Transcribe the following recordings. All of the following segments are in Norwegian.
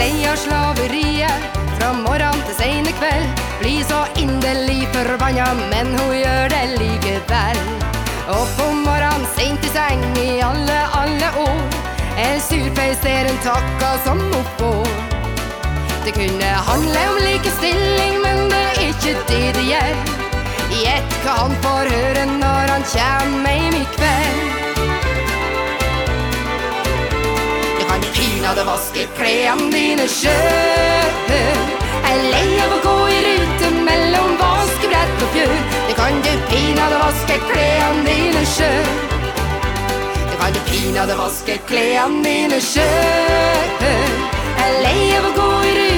lei av slaveriet fra morgen til seine kveld. Blir så inderlig forbanna, men hun gjør det likevel. Opp om morgenen seint i seng i alle, alle år. En surfeis er en takka som hun får. Det kunne handle om likestilling, men det er ikke det det gjør Gjett hva han får høre når han kjem hjem vaske klærne dine sjøl. Er lei av å gå i rute mellom vaskebrett og fjør. Det kan du pinadø vaske klærne dine sjøl. Det kan du pinadø vaske klærne dine sjøl. Er lei av å gå i rute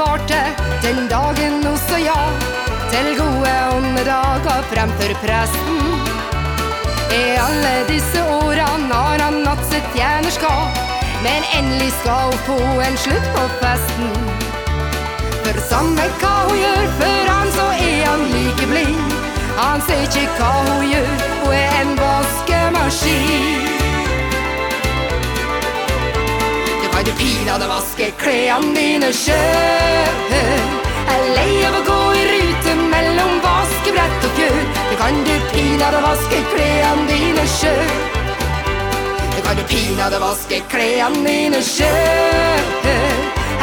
svarte den dagen også ja til gode åndedager fremfor presten. I alle disse årene har han hatt sitt tjenerskap, men endelig skal hun få en slutt på festen. For samme hva hun gjør for han, så er han like blind. Han ser ikke hva hun gjør, hun er en vaskemaskin. Kan du pinadø vaske klærne dine sjøl. Er lei av å gå i rute mellom vaskebrett og fjøl. Det kan du pinadø vaske klærne dine sjøl. Det kan du pinadø vaske klærne dine sjøl.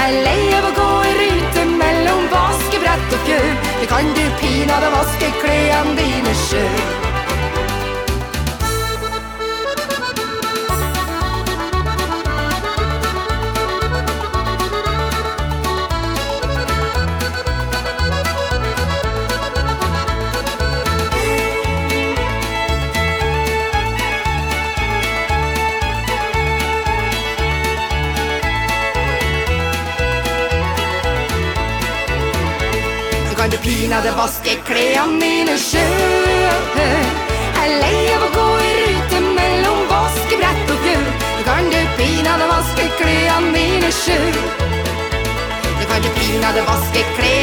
Er lei av å gå i rute mellom vaskebrett og fjøl. Det kan du pinadø vaske klærne dine sjøl. Kan du pinadø vaske klærne mine sjøl. Er lei av å gå i rute mellom vaskebrett og gulv. Du kan du pinadø vaske klærne mine sjøl. Du kan du pinadø vaske klærne.